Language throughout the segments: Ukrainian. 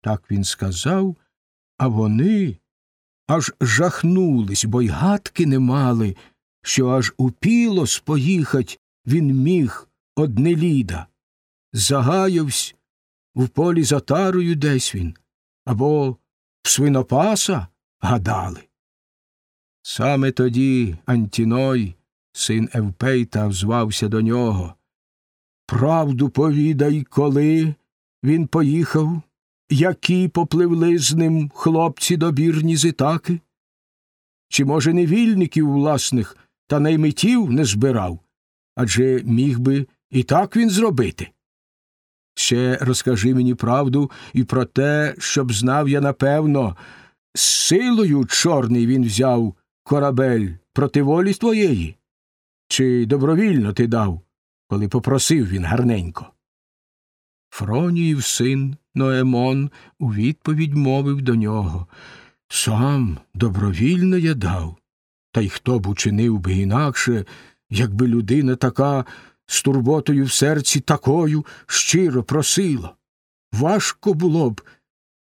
Так він сказав, а вони аж жахнулись, бо й гадки не мали, що аж у пілос поїхать він міг одне ліда. Загаявсь в полі за тарою десь він, або в свинопаса гадали. Саме тоді Антіной, син Евпейта, взвався до нього. Правду повідай, коли він поїхав, які попливли з ним хлопці добірні з Ітаки? Чи, може, не вільників власних та наймитів не збирав? Адже міг би і так він зробити. Ще розкажи мені правду і про те, щоб знав я напевно, з силою чорний він взяв корабель проти волі твоєї? Чи добровільно ти дав, коли попросив він гарненько? Фроніїв син Ноемон у відповідь мовив до нього Сам добровільно я дав, та й хто б учинив би інакше, якби людина така з турботою в серці такою щиро просила. Важко було б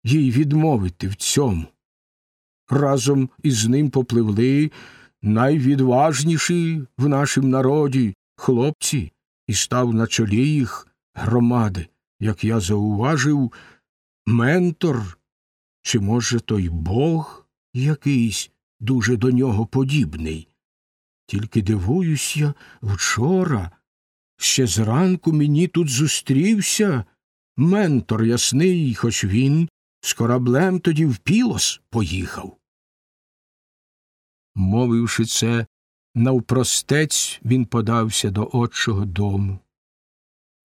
їй відмовити в цьому. Разом із ним попливли найвідважніші в нашім народі хлопці, і став на чолі їх громади, як я зауважив, ментор, чи, може, той бог якийсь дуже до нього подібний. Тільки дивуюсь я вчора, ще зранку мені тут зустрівся ментор ясний, хоч він з кораблем тоді в пілос поїхав. Мовивши це, навпростець він подався до отчого дому.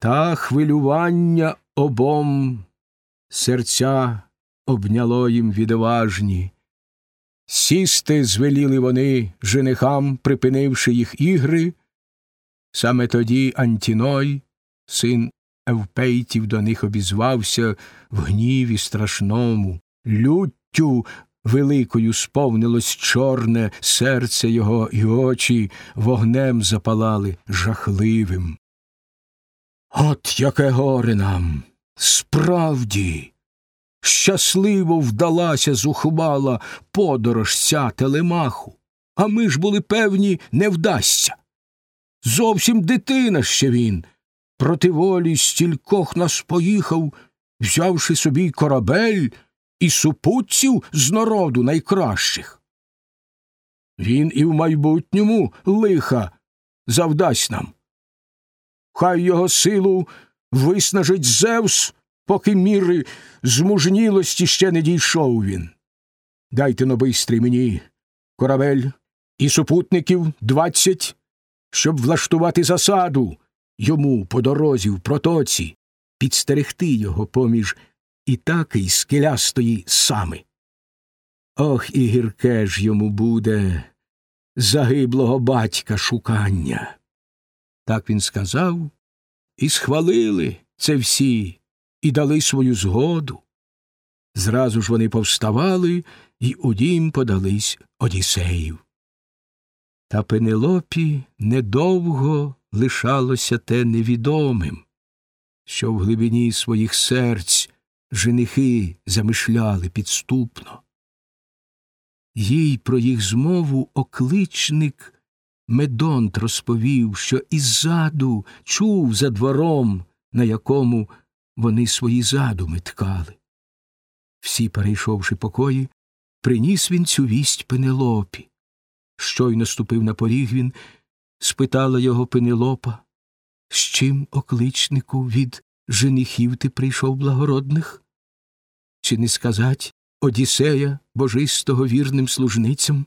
Та хвилювання обом серця обняло їм відважні. Сісти звеліли вони женихам, припинивши їх ігри. Саме тоді Антіной, син Евпейтів, до них обізвався в гніві страшному, люттю великою сповнилось чорне серце його і очі вогнем запалали жахливим. От яке горе нам! Справді, щасливо вдалася зухвала подорож ця телемаху, а ми ж були певні, не вдасться. Зовсім дитина ще він. Проти волі стількох нас поїхав, взявши собі корабель і супутців з народу найкращих. Він і в майбутньому лиха завдасть нам. Хай його силу виснажить Зевс, поки міри змужнілості ще не дійшов він. Дайте но бистрий мені корабель і супутників двадцять, щоб влаштувати засаду йому по дорозі в протоці, підстерегти його поміж ітаки й скелястої сами. Ох, і гірке ж йому буде загиблого батька шукання. Так він сказав, і схвалили це всі, і дали свою згоду. Зразу ж вони повставали і у дім подались Одіссеїв. Та Пенелопі недовго лишалося те невідомим, що в глибині своїх серць женихи замишляли підступно. Їй про їх змову окличник Медонт розповів, що іззаду чув за двором, на якому вони свої задуми ткали. Всі, перейшовши покої, приніс він цю вість Пенелопі. Щойно ступив на поріг він, спитала його Пенелопа, з чим окличнику від женихів ти прийшов благородних? Чи не сказать Одіссея, божистого вірним служницям,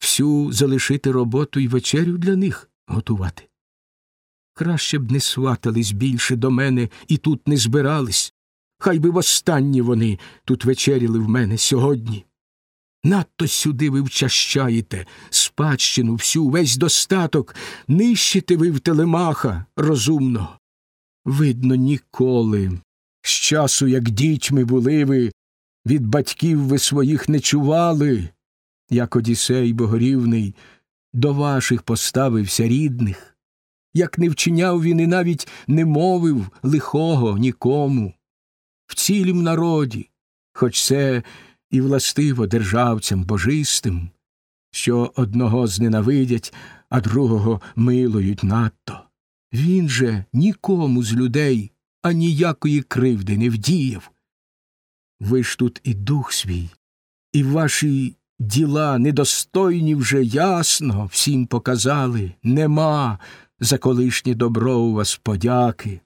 всю залишити роботу і вечерю для них готувати? Краще б не сватались більше до мене і тут не збирались. Хай би востаннє вони тут вечеряли в мене сьогодні. Надто сюди ви вчащаєте спадщину всю весь достаток, нищите ви в телемаха розумно. Видно, ніколи. З часу, як дітьми були ви, від батьків ви своїх не чували, як Одісей богорівний, до ваших поставився рідних, як не вчиняв він і навіть не мовив лихого нікому. В цілім народі хоч це і властиво державцям божистим, що одного зненавидять, а другого милують надто. Він же нікому з людей аніякої кривди не вдіяв. Ви ж тут і дух свій, і ваші діла недостойні вже ясно всім показали, нема за колишнє добро у вас подяки.